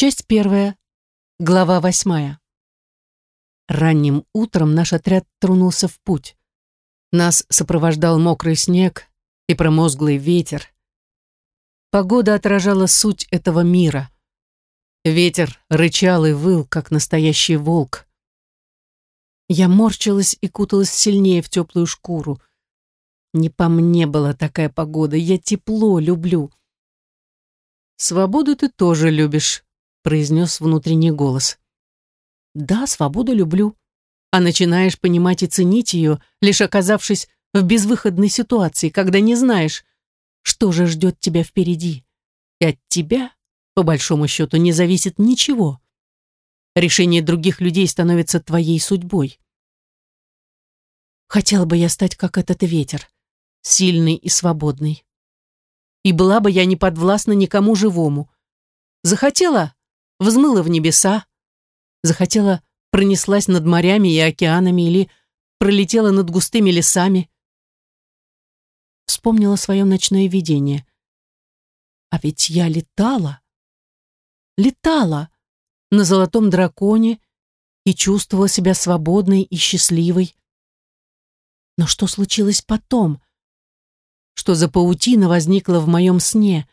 Часть первая, глава восьмая. Ранним утром наш отряд тронулся в путь. Нас сопровождал мокрый снег и промозглый ветер. Погода отражала суть этого мира. Ветер рычал и выл, как настоящий волк. Я морщилась и куталась сильнее в теплую шкуру. Не по мне была такая погода, я тепло люблю. «Свободу ты тоже любишь», — произнес внутренний голос. «Да, свободу люблю», а начинаешь понимать и ценить ее, лишь оказавшись в безвыходной ситуации, когда не знаешь, что же ждет тебя впереди. И от тебя, по большому счету, не зависит ничего. Решение других людей становится твоей судьбой. Хотела бы я стать как этот ветер, сильный и свободный. И была бы я не подвластна никому живому. Захотела — взмыла в небеса, захотела — пронеслась над морями и океанами или пролетела над густыми лесами. Вспомнила свое ночное видение. А ведь я летала. Летала на золотом драконе и чувствовала себя свободной и счастливой. Но что случилось потом? Что за паутина возникла в моем сне?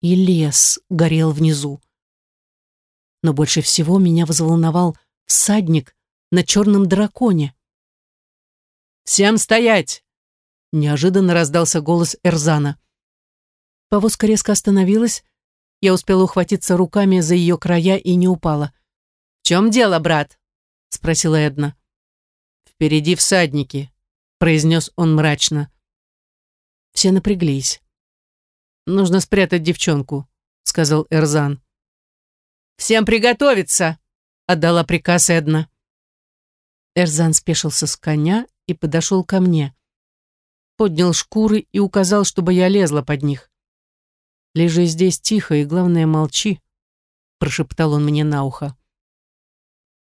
И лес горел внизу. Но больше всего меня взволновал всадник на черном драконе. «Всем стоять!» Неожиданно раздался голос Эрзана. Повозка резко остановилась. Я успела ухватиться руками за ее края и не упала. «В чем дело, брат?» — спросила Эдна. «Впереди всадники», — произнес он мрачно. Все напряглись. «Нужно спрятать девчонку», — сказал Эрзан. «Всем приготовиться!» — отдала приказ Эдна. Эрзан спешился с коня и подошел ко мне поднял шкуры и указал, чтобы я лезла под них. «Лежи здесь тихо и, главное, молчи», — прошептал он мне на ухо.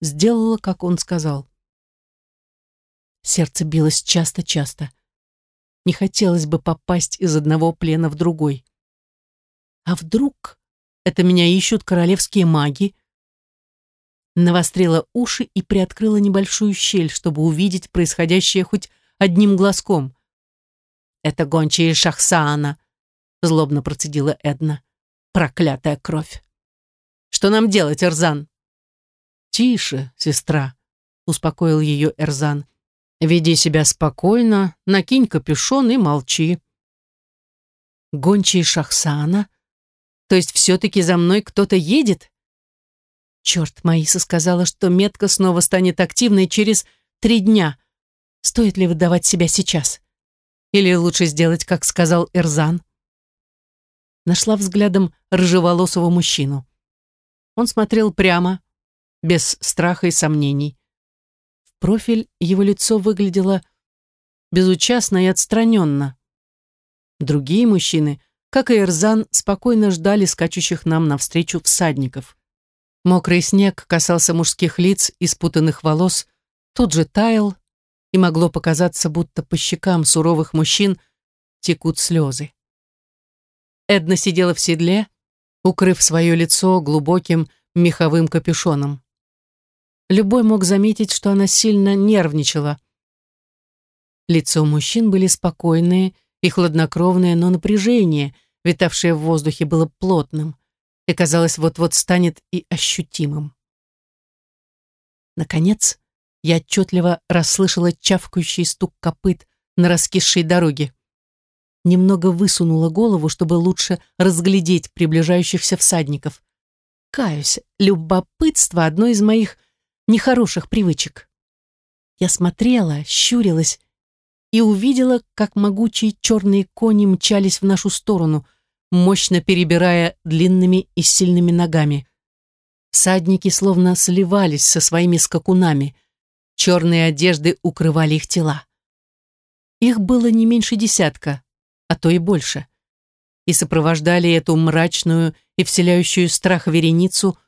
Сделала, как он сказал. Сердце билось часто-часто. Не хотелось бы попасть из одного плена в другой. А вдруг это меня ищут королевские маги? Навострила уши и приоткрыла небольшую щель, чтобы увидеть происходящее хоть одним глазком. «Это гончие Шахсаана», — злобно процедила Эдна. «Проклятая кровь!» «Что нам делать, Эрзан?» «Тише, сестра», — успокоил ее Эрзан. «Веди себя спокойно, накинь капюшон и молчи». «Гончие Шахсана? То есть все-таки за мной кто-то едет?» Черт, Маиса сказала, что метка снова станет активной через три дня. Стоит ли выдавать себя сейчас? Или лучше сделать, как сказал Эрзан? Нашла взглядом рыжеволосого мужчину. Он смотрел прямо, без страха и сомнений. В профиль его лицо выглядело безучастно и отстраненно. Другие мужчины, как и Эрзан, спокойно ждали скачущих нам навстречу всадников. Мокрый снег касался мужских лиц и спутанных волос, тут же таял, и могло показаться, будто по щекам суровых мужчин текут слезы. Эдна сидела в седле, укрыв свое лицо глубоким меховым капюшоном. Любой мог заметить, что она сильно нервничала. Лицо мужчин были спокойные и хладнокровные, но напряжение, витавшее в воздухе, было плотным и, казалось, вот-вот станет и ощутимым. Наконец, я отчетливо расслышала чавкающий стук копыт на раскисшей дороге. Немного высунула голову, чтобы лучше разглядеть приближающихся всадников. Каюсь, любопытство — одно из моих нехороших привычек. Я смотрела, щурилась и увидела, как могучие черные кони мчались в нашу сторону, мощно перебирая длинными и сильными ногами. Всадники словно сливались со своими скакунами — Черные одежды укрывали их тела. Их было не меньше десятка, а то и больше. И сопровождали эту мрачную и вселяющую страх вереницу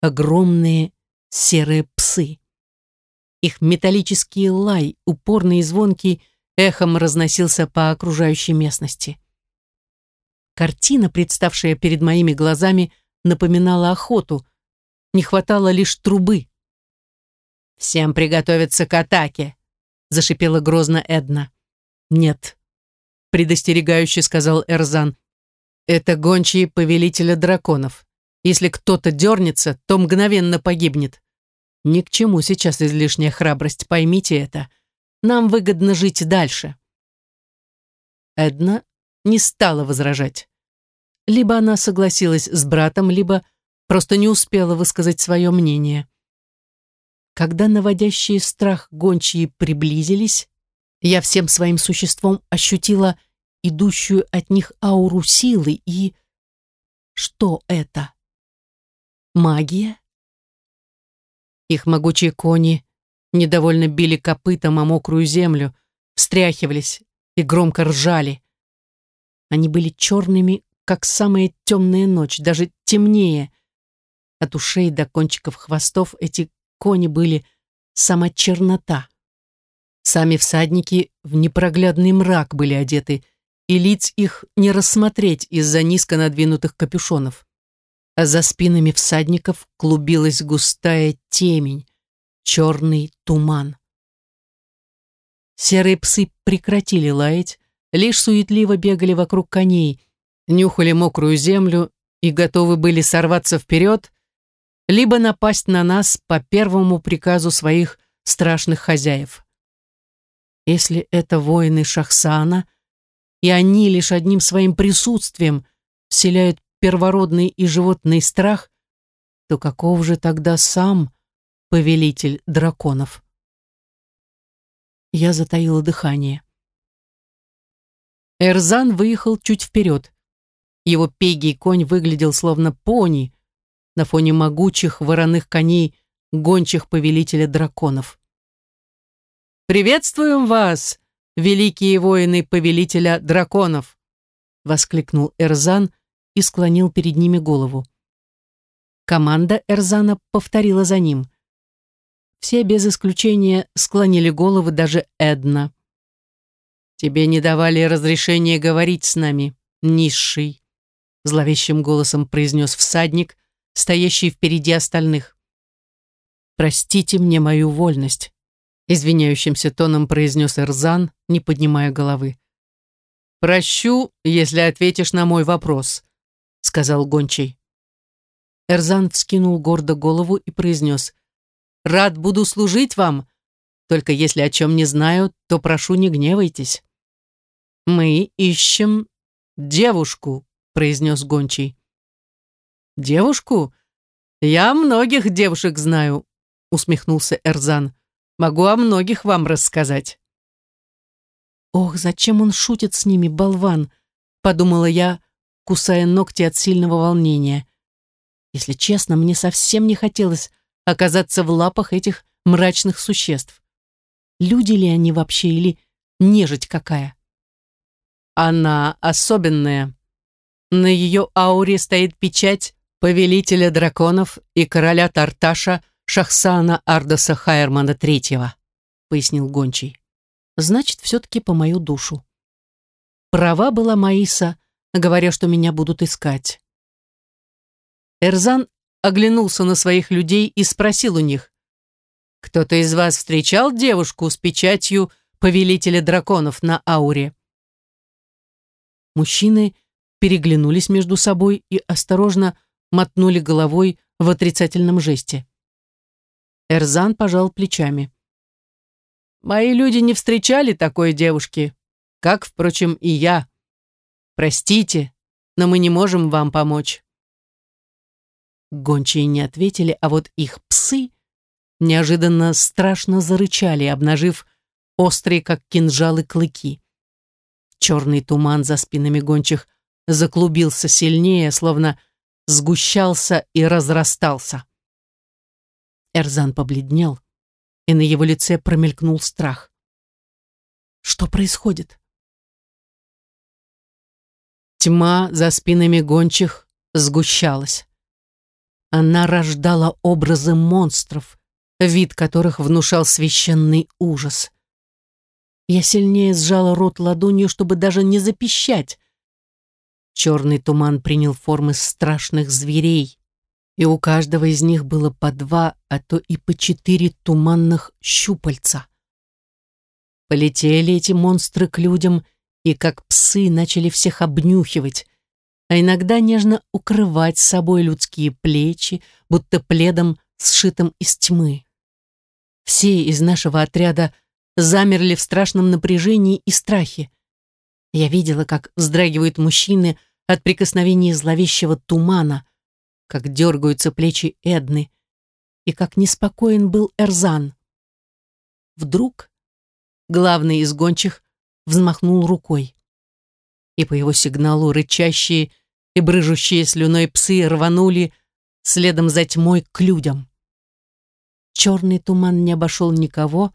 огромные серые псы. Их металлический лай, упорный и звонкий, эхом разносился по окружающей местности. Картина, представшая перед моими глазами, напоминала охоту. Не хватало лишь трубы. «Всем приготовиться к атаке», — зашипела грозно Эдна. «Нет», — предостерегающе сказал Эрзан. «Это гончие повелителя драконов. Если кто-то дернется, то мгновенно погибнет. Ни к чему сейчас излишняя храбрость, поймите это. Нам выгодно жить дальше». Эдна не стала возражать. Либо она согласилась с братом, либо просто не успела высказать свое мнение. Когда наводящие страх гончие приблизились, я всем своим существом ощутила идущую от них ауру силы и... Что это? Магия? Их могучие кони недовольно били копытом о мокрую землю, встряхивались и громко ржали. Они были черными, как самая темная ночь, даже темнее. От ушей до кончиков хвостов эти кони были сама чернота. Сами всадники в непроглядный мрак были одеты, и лиц их не рассмотреть из-за низко надвинутых капюшонов. А за спинами всадников клубилась густая темень, черный туман. Серые псы прекратили лаять, лишь суетливо бегали вокруг коней, нюхали мокрую землю и готовы были сорваться вперед, либо напасть на нас по первому приказу своих страшных хозяев. Если это воины Шахсана, и они лишь одним своим присутствием вселяют первородный и животный страх, то каков же тогда сам повелитель драконов? Я затаила дыхание. Эрзан выехал чуть вперед. Его пегий конь выглядел словно пони, на фоне могучих вороных коней, гончих повелителя драконов. «Приветствуем вас, великие воины повелителя драконов!» воскликнул Эрзан и склонил перед ними голову. Команда Эрзана повторила за ним. Все без исключения склонили головы, даже Эдна. «Тебе не давали разрешения говорить с нами, низший», зловещим голосом произнес всадник, стоящий впереди остальных. «Простите мне мою вольность», — извиняющимся тоном произнес Эрзан, не поднимая головы. «Прощу, если ответишь на мой вопрос», — сказал Гончий. Эрзан вскинул гордо голову и произнес. «Рад буду служить вам, только если о чем не знаю, то прошу, не гневайтесь». «Мы ищем девушку», — произнес Гончий. «Девушку? Я многих девушек знаю», — усмехнулся Эрзан. «Могу о многих вам рассказать». «Ох, зачем он шутит с ними, болван?» — подумала я, кусая ногти от сильного волнения. Если честно, мне совсем не хотелось оказаться в лапах этих мрачных существ. Люди ли они вообще или нежить какая? Она особенная. На ее ауре стоит печать повелителя драконов и короля Тарташа Шахсана Ардаса Хайермана III, пояснил Гончий. Значит, все-таки по мою душу. Права была Маиса, говоря, что меня будут искать. Эрзан оглянулся на своих людей и спросил у них, «Кто-то из вас встречал девушку с печатью повелителя драконов на ауре?» Мужчины переглянулись между собой и осторожно мотнули головой в отрицательном жесте. Эрзан пожал плечами. «Мои люди не встречали такой девушки, как, впрочем, и я. Простите, но мы не можем вам помочь». Гончие не ответили, а вот их псы неожиданно страшно зарычали, обнажив острые, как кинжалы, клыки. Черный туман за спинами гончих заклубился сильнее, словно сгущался и разрастался. Эрзан побледнел, и на его лице промелькнул страх. Что происходит? Тьма за спинами гончих сгущалась. Она рождала образы монстров, вид которых внушал священный ужас. Я сильнее сжала рот ладонью, чтобы даже не запищать. Черный туман принял формы страшных зверей, и у каждого из них было по два, а то и по четыре туманных щупальца. Полетели эти монстры к людям и, как псы, начали всех обнюхивать, а иногда нежно укрывать с собой людские плечи, будто пледом, сшитым из тьмы. Все из нашего отряда замерли в страшном напряжении и страхе. Я видела, как вздрагивают мужчины от прикосновения зловещего тумана, как дергаются плечи Эдны, и как неспокоен был Эрзан. Вдруг главный из гончих взмахнул рукой, и по его сигналу рычащие и брыжущие слюной псы рванули следом за тьмой к людям. Черный туман не обошел никого,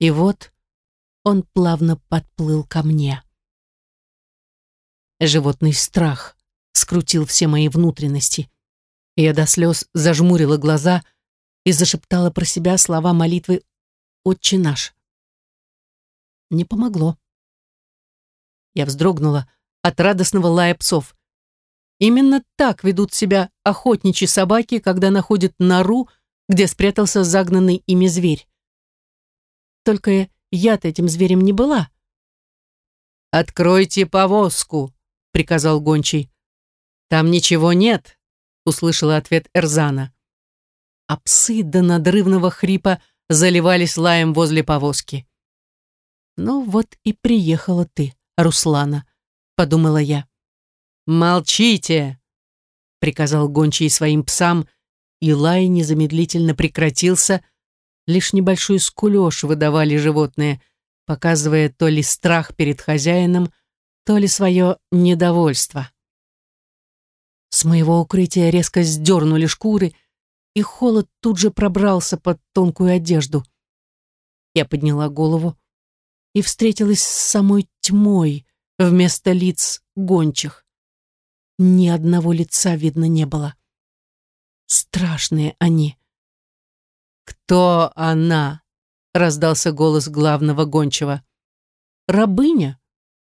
и вот он плавно подплыл ко мне. Животный страх скрутил все мои внутренности. Я до слез зажмурила глаза и зашептала про себя слова молитвы «Отче наш». Не помогло. Я вздрогнула от радостного лая псов. Именно так ведут себя охотничьи собаки, когда находят нору, где спрятался загнанный ими зверь. Только я-то этим зверем не была. «Откройте повозку», — приказал гончий. «Там ничего нет», — услышала ответ Эрзана. А псы до надрывного хрипа заливались лаем возле повозки. «Ну вот и приехала ты, Руслана», — подумала я. «Молчите!» — приказал гончий своим псам, и лай незамедлительно прекратился, лишь небольшой скулеж выдавали животные, показывая то ли страх перед хозяином, то ли свое недовольство. С моего укрытия резко сдернули шкуры, и холод тут же пробрался под тонкую одежду. Я подняла голову и встретилась с самой тьмой вместо лиц гончих. Ни одного лица видно не было. Страшные они. «Кто она?» — раздался голос главного гончего. «Рабыня»,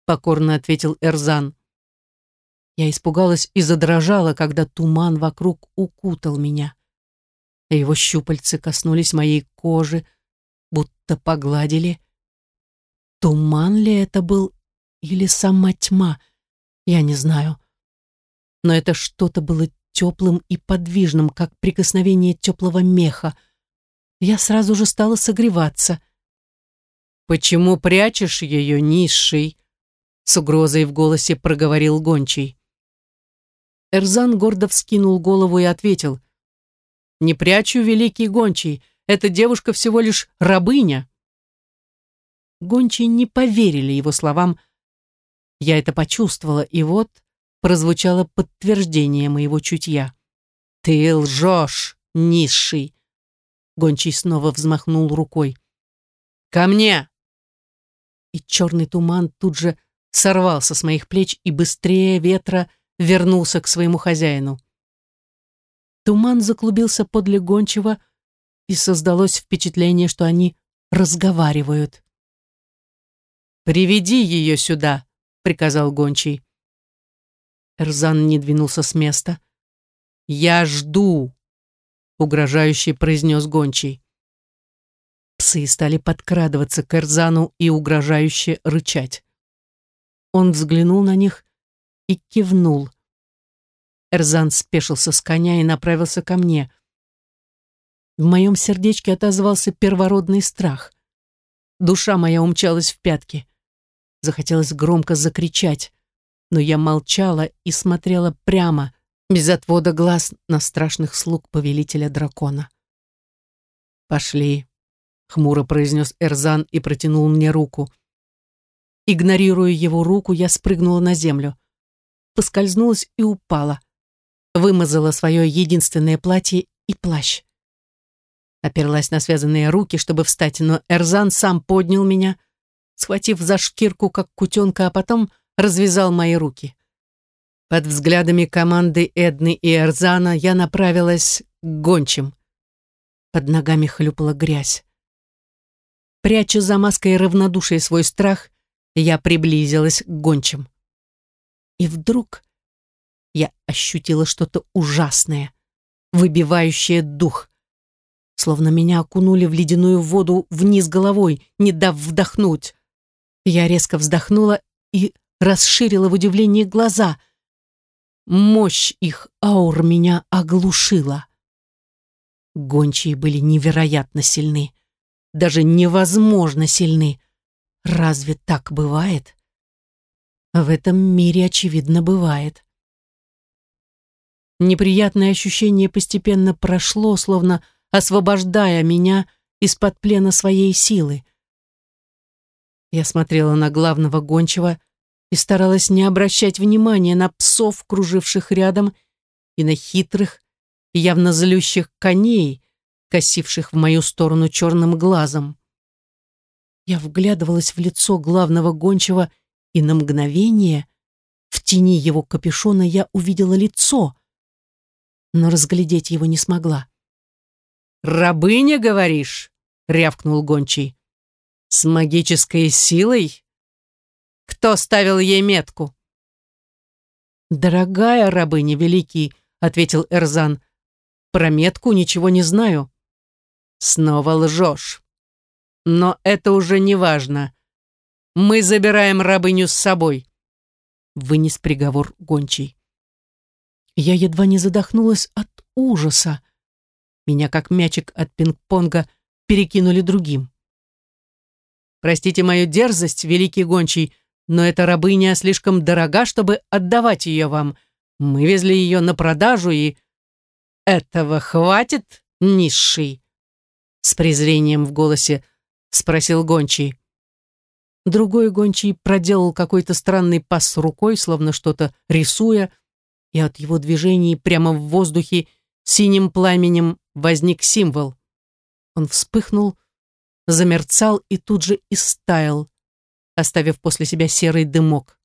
покорно ответил Эрзан. Я испугалась и задрожала, когда туман вокруг укутал меня. Его щупальцы коснулись моей кожи, будто погладили. Туман ли это был или сама тьма, я не знаю. Но это что-то было теплым и подвижным, как прикосновение теплого меха. Я сразу же стала согреваться. «Почему прячешь ее, низший?» с угрозой в голосе проговорил гончий. Эрзан гордо вскинул голову и ответил. «Не прячу, великий гончий, эта девушка всего лишь рабыня». Гончие не поверили его словам. Я это почувствовала, и вот прозвучало подтверждение моего чутья. «Ты лжешь, низший!» Гончий снова взмахнул рукой. «Ко мне!» И черный туман тут же сорвался с моих плеч и быстрее ветра вернулся к своему хозяину. Туман заклубился подле гончего, и создалось впечатление, что они разговаривают. «Приведи ее сюда», — приказал гончий. Эрзан не двинулся с места. «Я жду», — угрожающе произнес гончий. Псы стали подкрадываться к Эрзану и угрожающе рычать. Он взглянул на них и кивнул. Эрзан спешился с коня и направился ко мне. В моем сердечке отозвался первородный страх. Душа моя умчалась в пятки. Захотелось громко закричать, но я молчала и смотрела прямо, без отвода глаз, на страшных слуг повелителя дракона. «Пошли», — хмуро произнес Эрзан и протянул мне руку. Игнорируя его руку, я спрыгнула на землю. Поскользнулась и упала. Вымазала свое единственное платье и плащ. Оперлась на связанные руки, чтобы встать, но Эрзан сам поднял меня, схватив за шкирку, как кутенка, а потом развязал мои руки. Под взглядами команды Эдны и Эрзана я направилась к гончим. Под ногами хлюпала грязь. Пряча за маской равнодушия свой страх, я приблизилась к гончим. И вдруг я ощутила что-то ужасное, выбивающее дух. Словно меня окунули в ледяную воду вниз головой, не дав вдохнуть. Я резко вздохнула и расширила в удивлении глаза. Мощь их аур меня оглушила. Гончие были невероятно сильны. Даже невозможно сильны. Разве так бывает? В этом мире, очевидно, бывает. Неприятное ощущение постепенно прошло, словно освобождая меня из-под плена своей силы. Я смотрела на главного гончего и старалась не обращать внимания на псов, круживших рядом, и на хитрых, явно злющих коней, косивших в мою сторону черным глазом. Я вглядывалась в лицо главного гончего, и на мгновение в тени его капюшона я увидела лицо, но разглядеть его не смогла. «Рабыня, говоришь?» — рявкнул гончий. «С магической силой? Кто ставил ей метку?» «Дорогая рабыня, великий», — ответил Эрзан, — «про метку ничего не знаю». «Снова лжешь. Но это уже не важно. Мы забираем рабыню с собой», — вынес приговор гончий. Я едва не задохнулась от ужаса. Меня, как мячик от пинг-понга, перекинули другим. «Простите мою дерзость, великий гончий, но эта рабыня слишком дорога, чтобы отдавать ее вам. Мы везли ее на продажу и...» «Этого хватит, низший?» С презрением в голосе спросил гончий. Другой гончий проделал какой-то странный пас рукой, словно что-то рисуя, и от его движений прямо в воздухе синим пламенем возник символ. Он вспыхнул, замерцал и тут же истаял, оставив после себя серый дымок.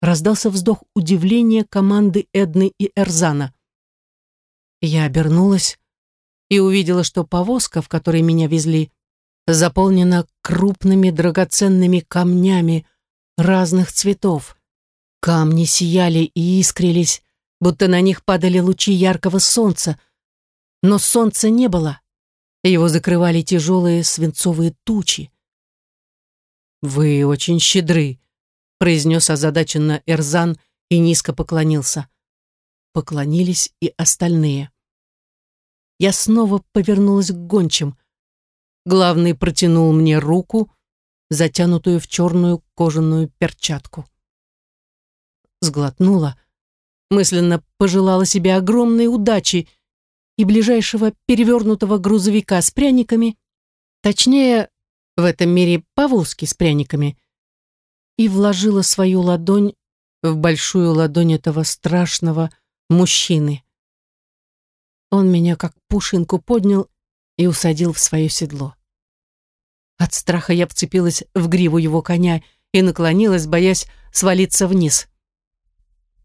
Раздался вздох удивления команды Эдны и Эрзана. Я обернулась и увидела, что повозка, в которой меня везли, заполнена крупными драгоценными камнями разных цветов. Камни сияли и искрились, будто на них падали лучи яркого солнца. Но солнца не было. Его закрывали тяжелые свинцовые тучи. «Вы очень щедры», — произнес озадаченно Эрзан и низко поклонился. Поклонились и остальные. Я снова повернулась к гончим. Главный протянул мне руку, затянутую в черную кожаную перчатку сглотнула, мысленно пожелала себе огромной удачи и ближайшего перевернутого грузовика с пряниками, точнее, в этом мире повозки с пряниками, и вложила свою ладонь в большую ладонь этого страшного мужчины. Он меня как пушинку поднял и усадил в свое седло. От страха я вцепилась в гриву его коня и наклонилась, боясь свалиться вниз.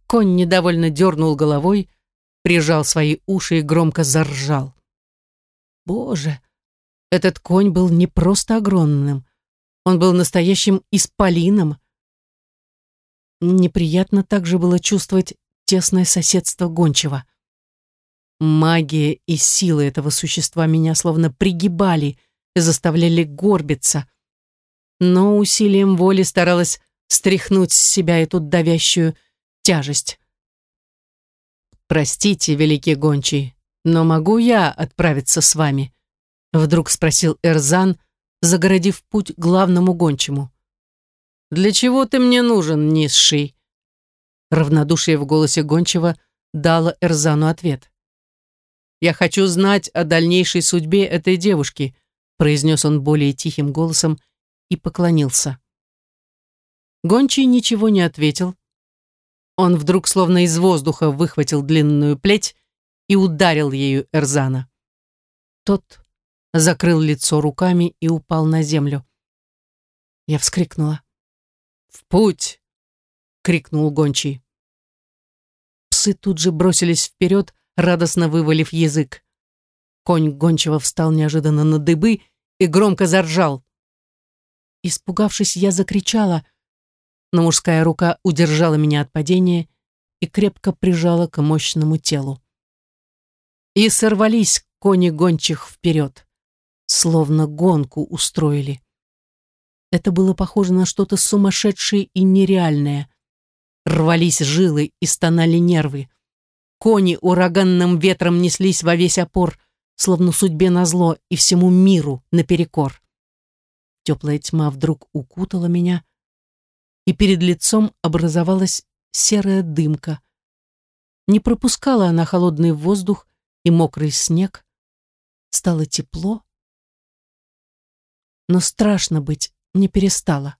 Конь недовольно дернул головой, прижал свои уши и громко заржал. Боже, этот конь был не просто огромным, он был настоящим исполином. Неприятно также было чувствовать тесное соседство гончего. Магия и силы этого существа меня словно пригибали и заставляли горбиться. Но усилием воли старалась стряхнуть с себя эту давящую тяжесть. «Простите, великий гончий, но могу я отправиться с вами?» Вдруг спросил Эрзан, загородив путь главному гончему. «Для чего ты мне нужен, низший?» Равнодушие в голосе гончего дало Эрзану ответ. «Я хочу знать о дальнейшей судьбе этой девушки», произнес он более тихим голосом и поклонился. Гончий ничего не ответил, он вдруг словно из воздуха выхватил длинную плеть и ударил ею Эрзана. Тот закрыл лицо руками и упал на землю. Я вскрикнула. «В путь!» — крикнул гончий. Псы тут же бросились вперед, радостно вывалив язык. Конь гончего встал неожиданно на дыбы и громко заржал. Испугавшись, я закричала, но мужская рука удержала меня от падения, и крепко прижала к мощному телу. И сорвались кони гончих вперед, словно гонку устроили. Это было похоже на что-то сумасшедшее и нереальное. Рвались жилы и стонали нервы. Кони ураганным ветром неслись во весь опор, словно судьбе назло и всему миру наперекор. Теплая тьма вдруг укутала меня, и перед лицом образовалась серая дымка. Не пропускала она холодный воздух и мокрый снег. Стало тепло, но страшно быть не перестала.